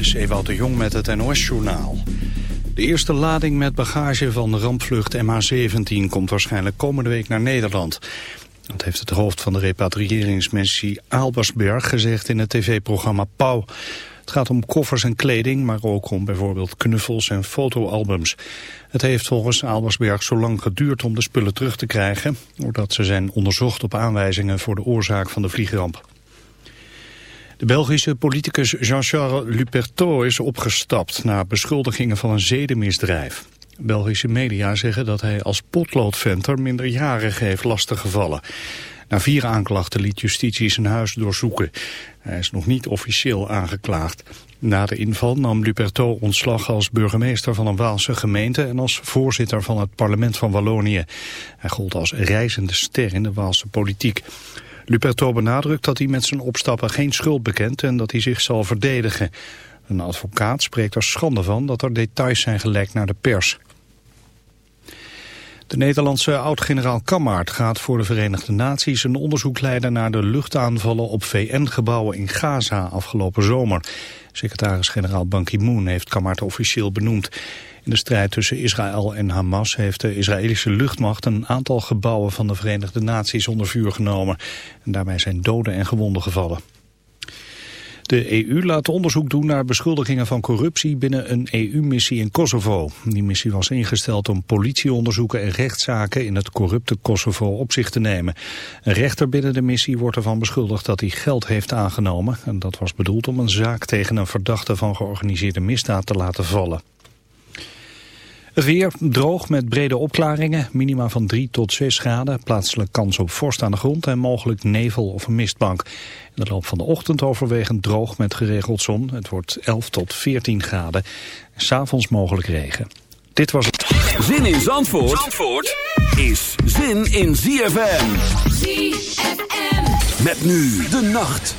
is de Jong met het NOS-journaal. De eerste lading met bagage van de rampvlucht MH17 komt waarschijnlijk komende week naar Nederland. Dat heeft het hoofd van de repatriëringsmissie Aalbersberg gezegd in het tv-programma Pauw. Het gaat om koffers en kleding, maar ook om bijvoorbeeld knuffels en fotoalbums. Het heeft volgens Aalbersberg zo lang geduurd om de spullen terug te krijgen... doordat ze zijn onderzocht op aanwijzingen voor de oorzaak van de vliegramp. De Belgische politicus Jean-Charles Lupertot is opgestapt... na beschuldigingen van een zedenmisdrijf. Belgische media zeggen dat hij als potloodventer minderjarigen heeft lastiggevallen. Na vier aanklachten liet justitie zijn huis doorzoeken. Hij is nog niet officieel aangeklaagd. Na de inval nam Lupertot ontslag als burgemeester van een Waalse gemeente en als voorzitter van het parlement van Wallonië. Hij gold als reizende ster in de Waalse politiek. Luperto benadrukt dat hij met zijn opstappen geen schuld bekent en dat hij zich zal verdedigen. Een advocaat spreekt er schande van dat er details zijn gelekt naar de pers. De Nederlandse oud-generaal Kammaert gaat voor de Verenigde Naties een onderzoek leiden naar de luchtaanvallen op VN-gebouwen in Gaza afgelopen zomer. Secretaris-generaal Ban Ki-moon heeft Kammaert officieel benoemd. In de strijd tussen Israël en Hamas heeft de Israëlische luchtmacht een aantal gebouwen van de Verenigde Naties onder vuur genomen. En daarbij zijn doden en gewonden gevallen. De EU laat onderzoek doen naar beschuldigingen van corruptie binnen een EU-missie in Kosovo. Die missie was ingesteld om politieonderzoeken en rechtszaken in het corrupte Kosovo op zich te nemen. Een rechter binnen de missie wordt ervan beschuldigd dat hij geld heeft aangenomen. En dat was bedoeld om een zaak tegen een verdachte van georganiseerde misdaad te laten vallen. Het weer droog met brede opklaringen, minima van 3 tot 6 graden. Plaatselijk kans op vorst aan de grond en mogelijk nevel of een mistbank. In de loop van de ochtend overwegend droog met geregeld zon. Het wordt 11 tot 14 graden. S'avonds mogelijk regen. Dit was het. Zin in Zandvoort, Zandvoort is zin in ZFM. ZFM. Met nu de nacht.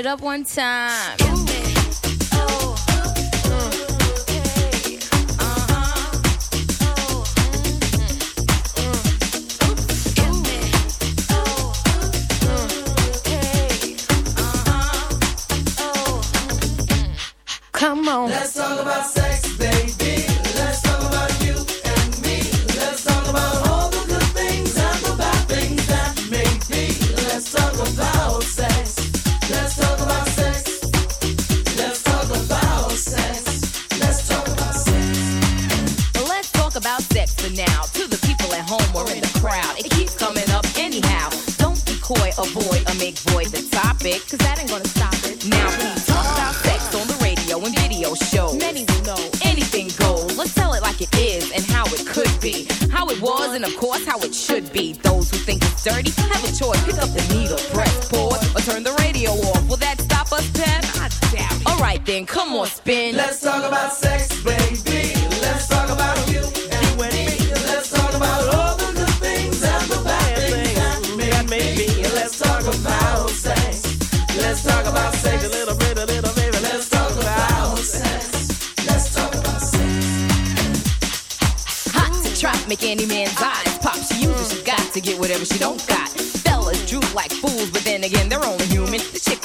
it up one time.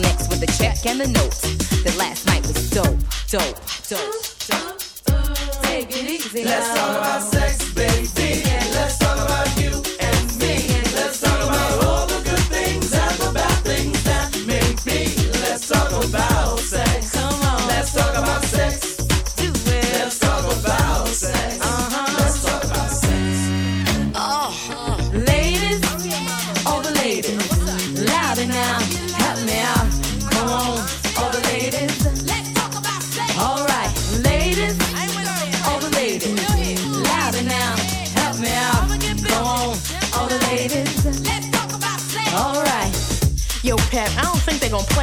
right next with the check and the notes. The last night was dope, dope, dope, dope. Take it easy. Let's talk about sex, baby. Let's talk about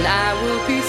and I will be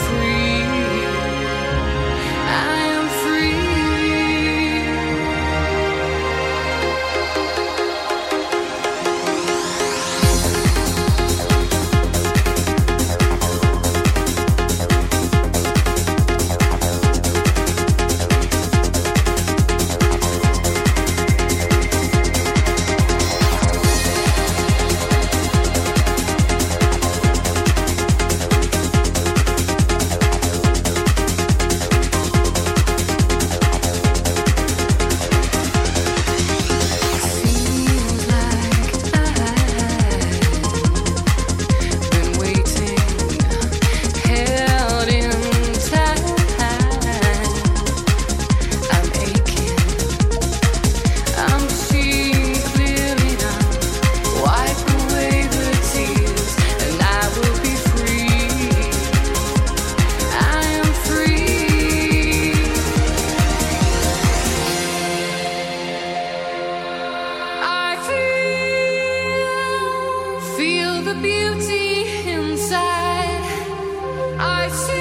the beauty inside. I see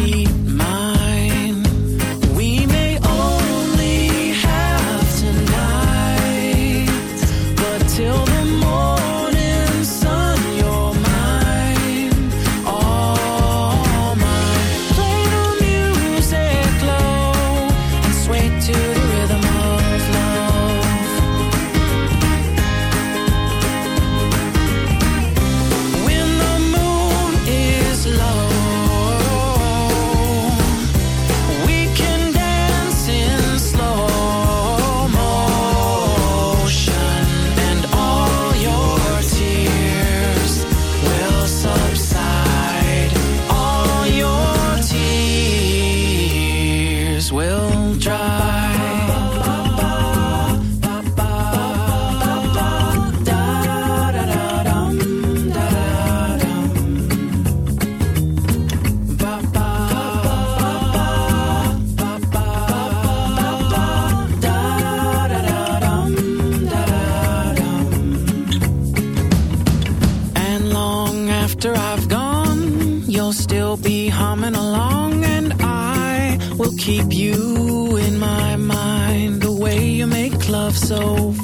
be mine.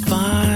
fine.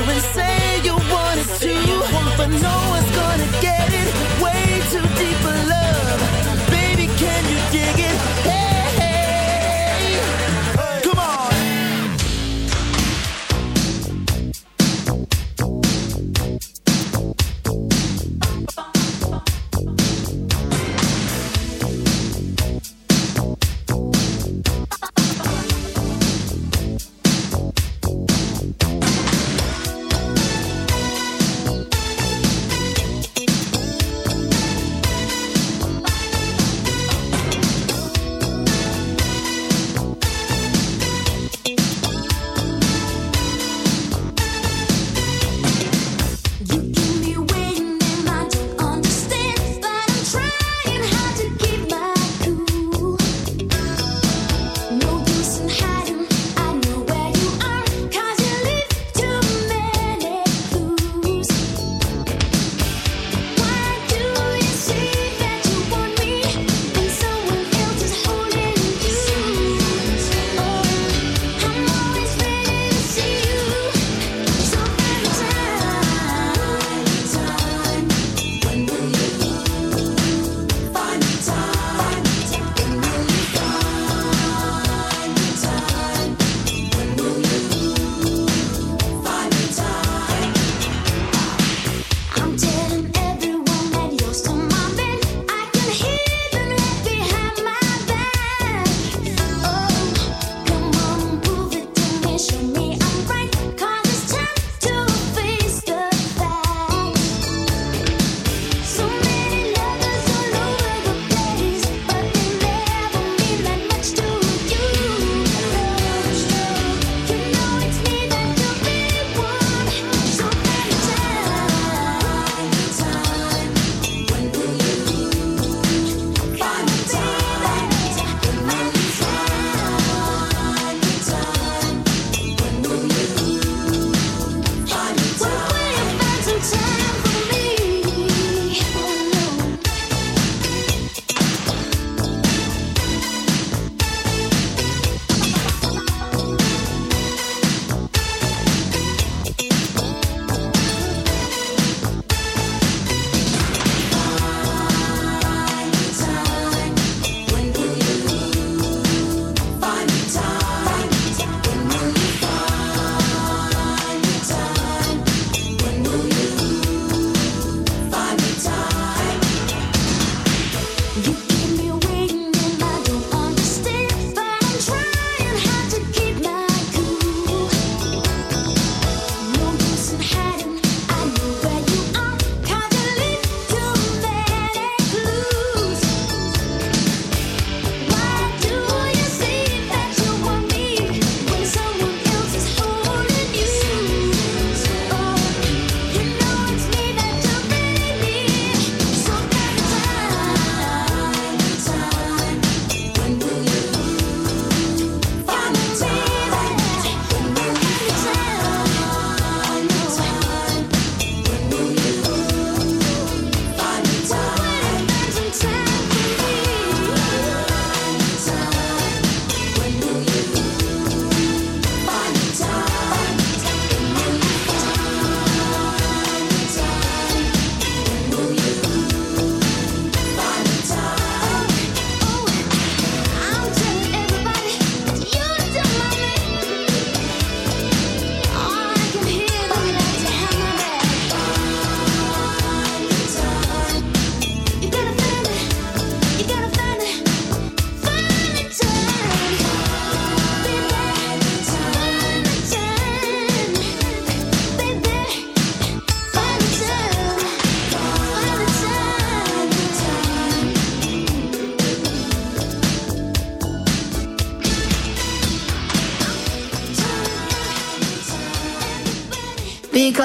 you and say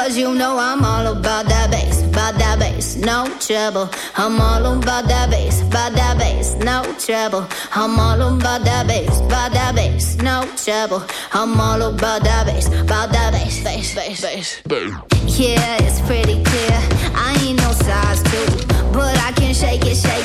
Cause you know I'm all about that bass, about that bass, no trouble. I'm all about that bass, about that bass, no trouble. I'm all about that bass, about that bass, no trouble. I'm all about that bass, about that bass, bass, bass, bass, bass. Yeah, it's pretty clear. I ain't no size two, but I can shake it, shake it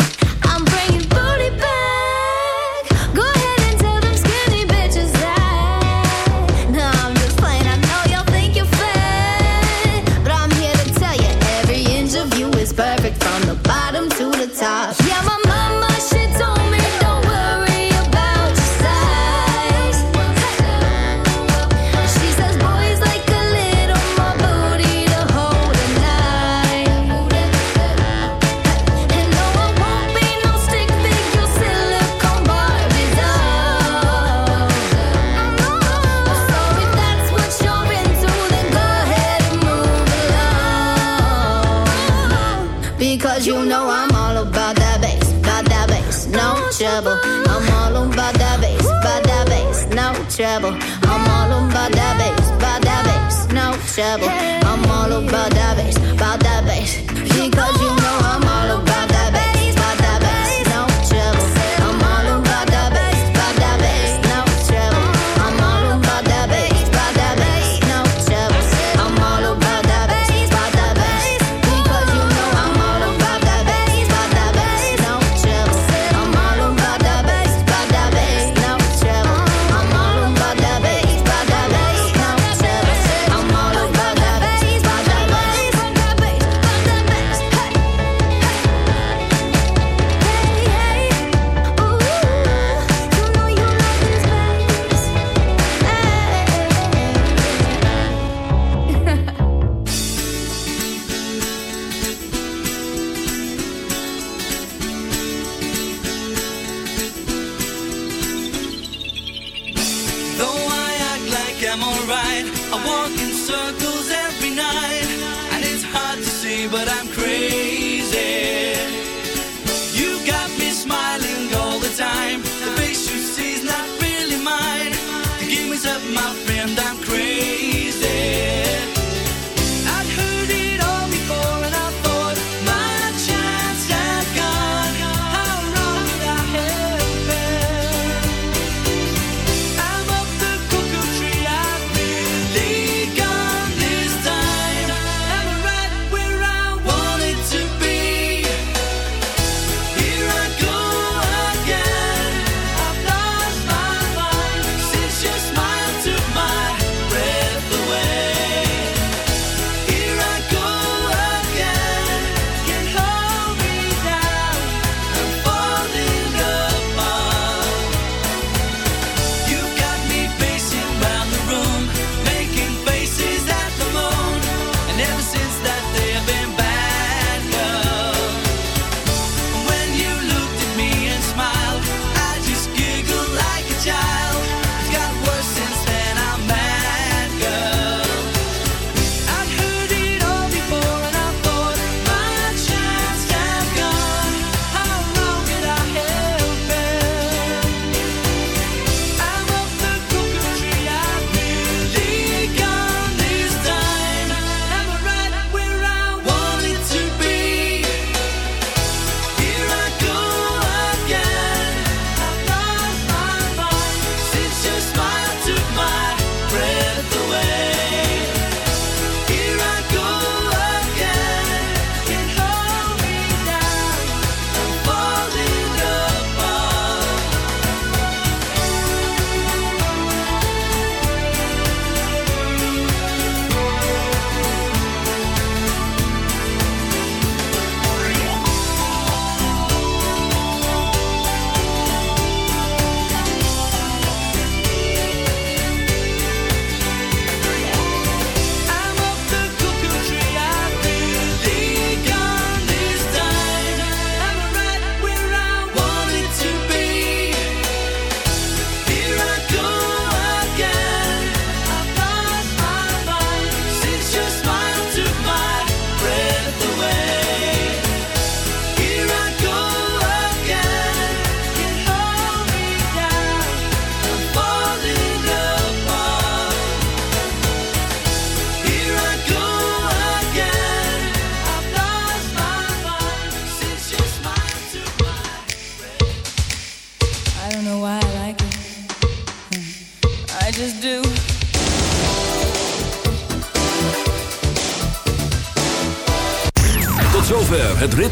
trouble. I'm all about that bass.